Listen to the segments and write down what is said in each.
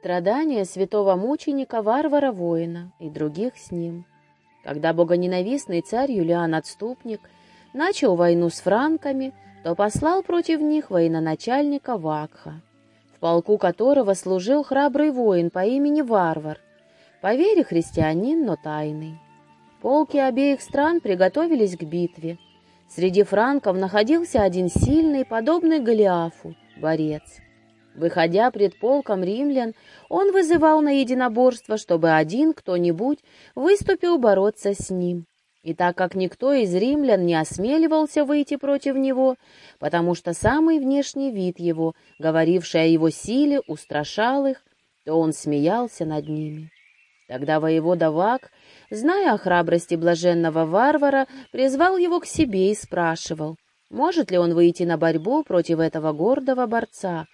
Страдания святого мученика-варвара-воина и других с ним. Когда богоненавистный царь Юлиан-отступник начал войну с франками, то послал против них военачальника Вакха, в полку которого служил храбрый воин по имени Варвар, по вере христианин, но тайный. Полки обеих стран приготовились к битве. Среди франков находился один сильный, подобный Голиафу, борец — Выходя пред полком римлян, он вызывал на единоборство, чтобы один кто-нибудь выступил бороться с ним. И так как никто из римлян не осмеливался выйти против него, потому что самый внешний вид его, говоривший о его силе, устрашал их, то он смеялся над ними. Тогда воевода Вак, зная о храбрости блаженного варвара, призвал его к себе и спрашивал, может ли он выйти на борьбу против этого гордого борца,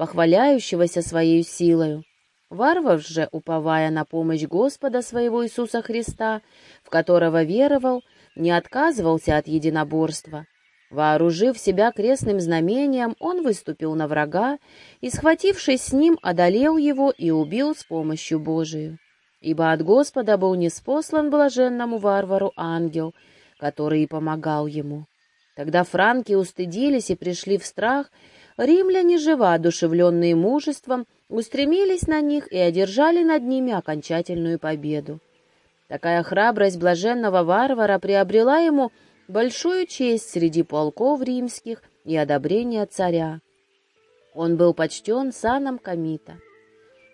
похваляющегося своей силою. Варвар же, уповая на помощь Господа своего Иисуса Христа, в которого веровал, не отказывался от единоборства. Вооружив себя крестным знамением, он выступил на врага и, схватившись с ним, одолел его и убил с помощью Божию. Ибо от Господа был неспослан блаженному варвару ангел, который и помогал ему. Тогда франки устыдились и пришли в страх, Римляне же, воодушевленные мужеством, устремились на них и одержали над ними окончательную победу. Такая храбрость блаженного варвара приобрела ему большую честь среди полков римских и одобрение царя. Он был почтен саном Комита.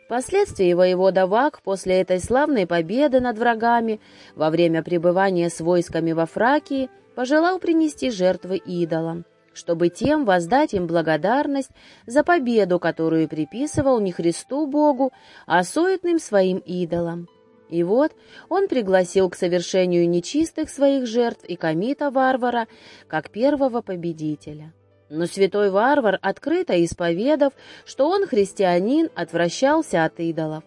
Впоследствии воевода Вак после этой славной победы над врагами во время пребывания с войсками во Фракии пожелал принести жертвы идолам чтобы тем воздать им благодарность за победу, которую приписывал не Христу Богу, а суетным своим идолам. И вот он пригласил к совершению нечистых своих жертв и комита варвара, как первого победителя. Но святой варвар, открыто исповедав, что он христианин, отвращался от идолов.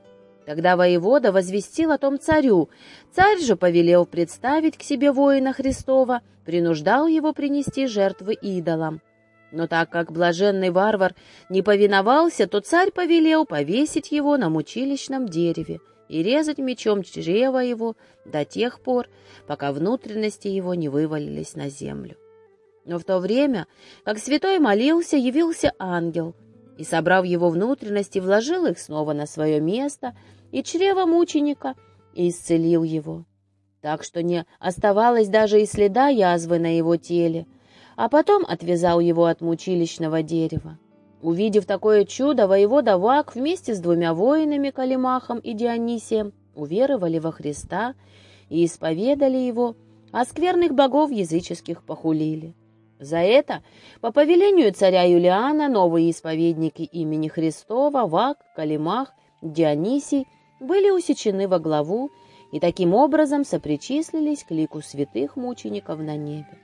Тогда воевода возвестил о том царю. Царь же повелел представить к себе воина Христова, принуждал его принести жертвы идолам. Но так как блаженный варвар не повиновался, то царь повелел повесить его на мучилищном дереве и резать мечом чрева его до тех пор, пока внутренности его не вывалились на землю. Но в то время, как святой молился, явился ангел, и, собрав его внутренности, вложил их снова на свое место — и чрево мученика, и исцелил его. Так что не оставалось даже и следа язвы на его теле, а потом отвязал его от мучилищного дерева. Увидев такое чудо, воевода Вак вместе с двумя воинами Калимахом и Дионисием уверовали во Христа и исповедали его, а скверных богов языческих похулили. За это, по повелению царя Юлиана, новые исповедники имени Христова, Вак, Калимах, Дионисий были усечены во главу и таким образом сопричислились к лику святых мучеников на небе.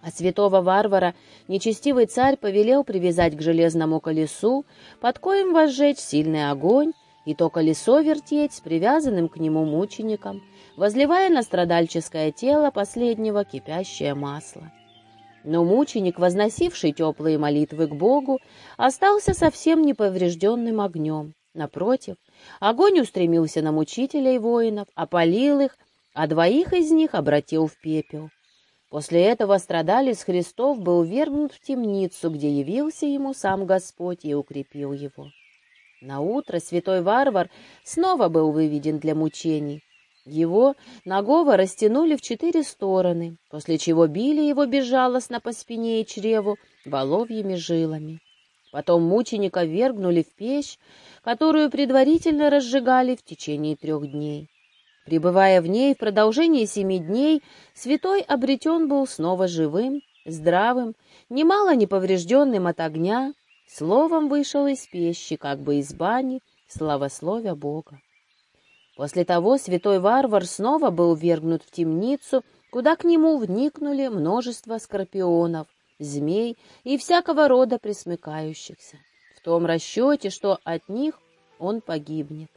А святого варвара нечестивый царь повелел привязать к железному колесу, под коем возжечь сильный огонь, и то колесо вертеть с привязанным к нему мучеником, возливая на страдальческое тело последнего кипящее масло. Но мученик, возносивший теплые молитвы к Богу, остался совсем неповрежденным огнем. Напротив, огонь устремился на мучителей воинов, опалил их, а двоих из них обратил в пепел. После этого страдалец Христов был вергнут в темницу, где явился ему сам Господь и укрепил его. На утро святой варвар снова был выведен для мучений. Его нагого растянули в четыре стороны, после чего били его безжалостно по спине и чреву воловьими жилами. Потом мученика вергнули в печь, которую предварительно разжигали в течение трех дней. Пребывая в ней в продолжении семи дней, святой обретен был снова живым, здравым, немало неповрежденным от огня, словом вышел из пещи, как бы из бани, славословя Бога. После того святой варвар снова был вергнут в темницу, куда к нему вникнули множество скорпионов, змей и всякого рода присмыкающихся, в том расчете, что от них он погибнет.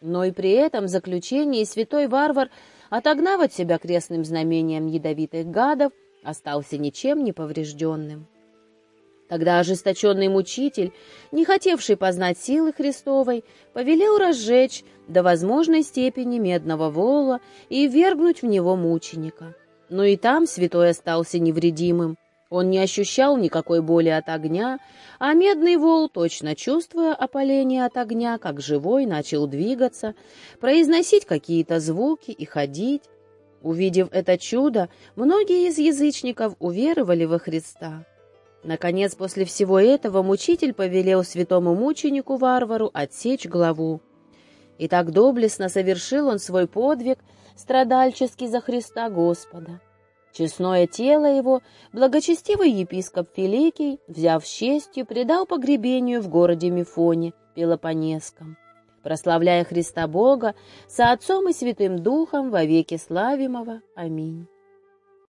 Но и при этом заключении святой варвар, отогнав от себя крестным знамением ядовитых гадов, остался ничем не поврежденным. Тогда ожесточенный мучитель, не хотевший познать силы Христовой, повелел разжечь до возможной степени медного вола и вергнуть в него мученика. Но и там святой остался невредимым. Он не ощущал никакой боли от огня, а медный вол, точно чувствуя опаление от огня, как живой, начал двигаться, произносить какие-то звуки и ходить. Увидев это чудо, многие из язычников уверовали во Христа. Наконец, после всего этого, мучитель повелел святому мученику варвару отсечь главу. И так доблестно совершил он свой подвиг, страдальческий за Христа Господа. Честное тело его благочестивый епископ Филикий, взяв честью, предал погребению в городе Мифоне, Пелопонесском, прославляя Христа Бога со Отцом и Святым Духом во веки славимого. Аминь.